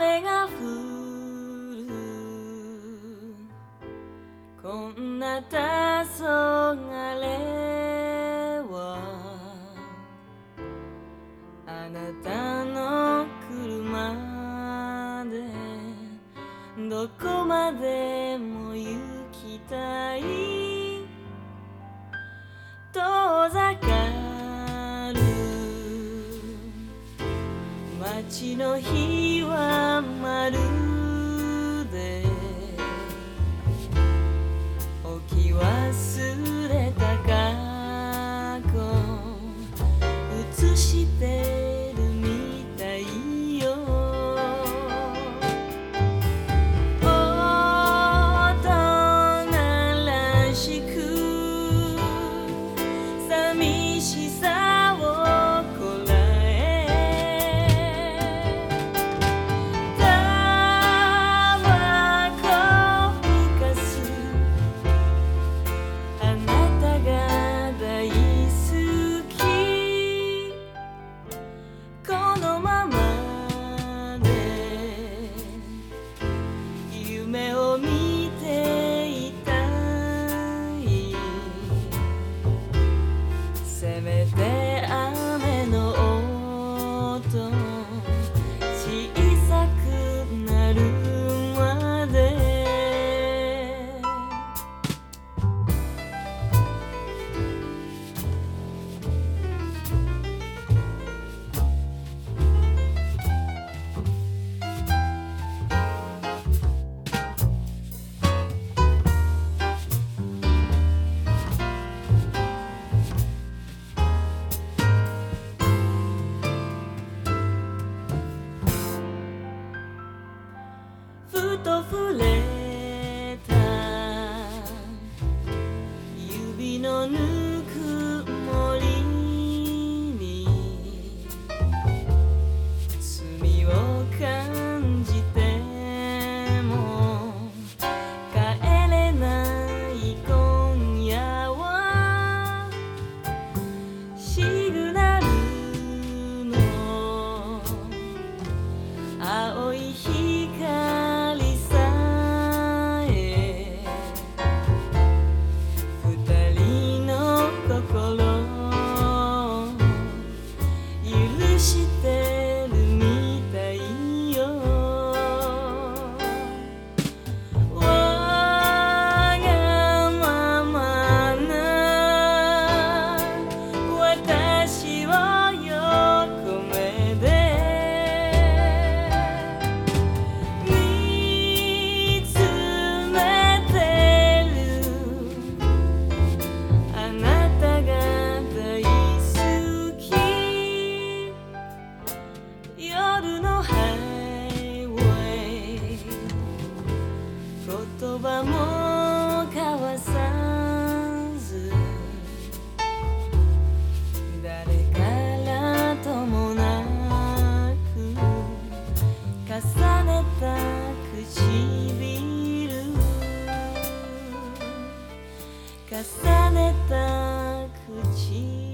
雨が降るこんな黄昏はあなたの車でどこまでも行きたい。遠ざかる。街の日は i don't and tôi phu lên 重ねた口